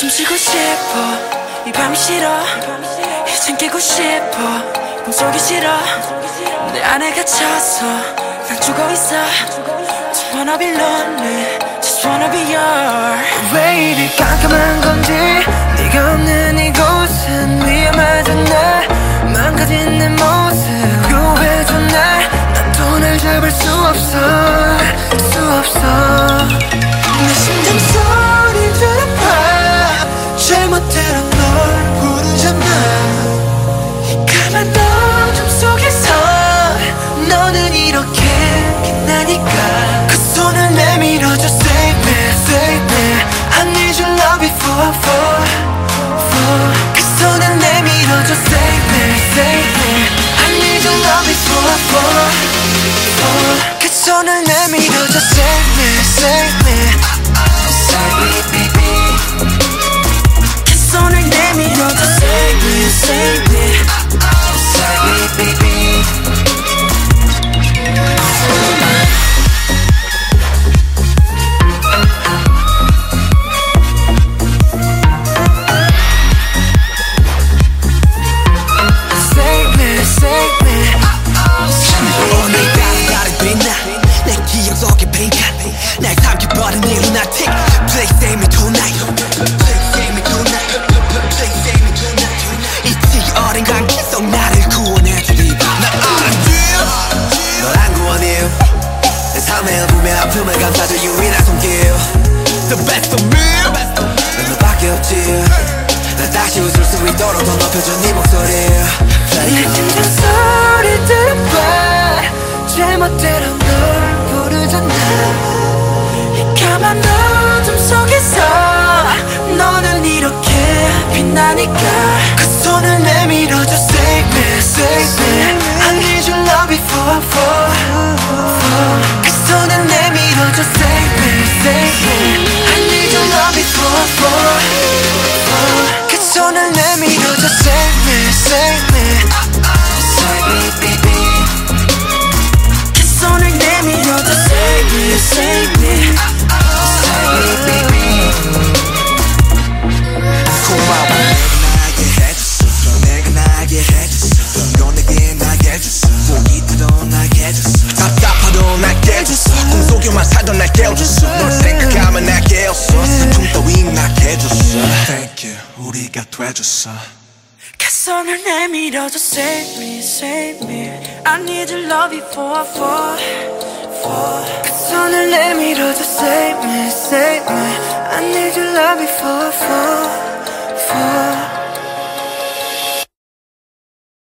숨 쉬고 싶어. 이 밤이 싫어. 이젠 깨고 싶어. 꿈속이 싫어. 내 안에 갇혀서 난 죽어 있어. Just wanna be lonely. Just wanna be your 왜 이리 깜깜한 건지 네가 없는 손을 내밀어줘 Save me, save me Save me, 삶의 어둠의 아픔을 감싸줄 유일한 손길. The best of me. 넌 너밖에 없지. 나 다시 웃을 수 있도록 더 높여준 네 목소리. 내 심장 소리 들어봐. 들은 널 부르잖아. 이 까만 어둠 속에서 너는 이렇게 빛나니까 그 손을 내 꿈속에만 살던 날 깨워줬어 널 생각하면 나게 해줬어 슬픔 따윈 나게 해줬어 Thank you 우리가 돼줬어 그 손을 내밀어줘 Save me, save me I need your love before I fall, fall 그 손을 내밀어줘 Save me, save me I need your love before I fall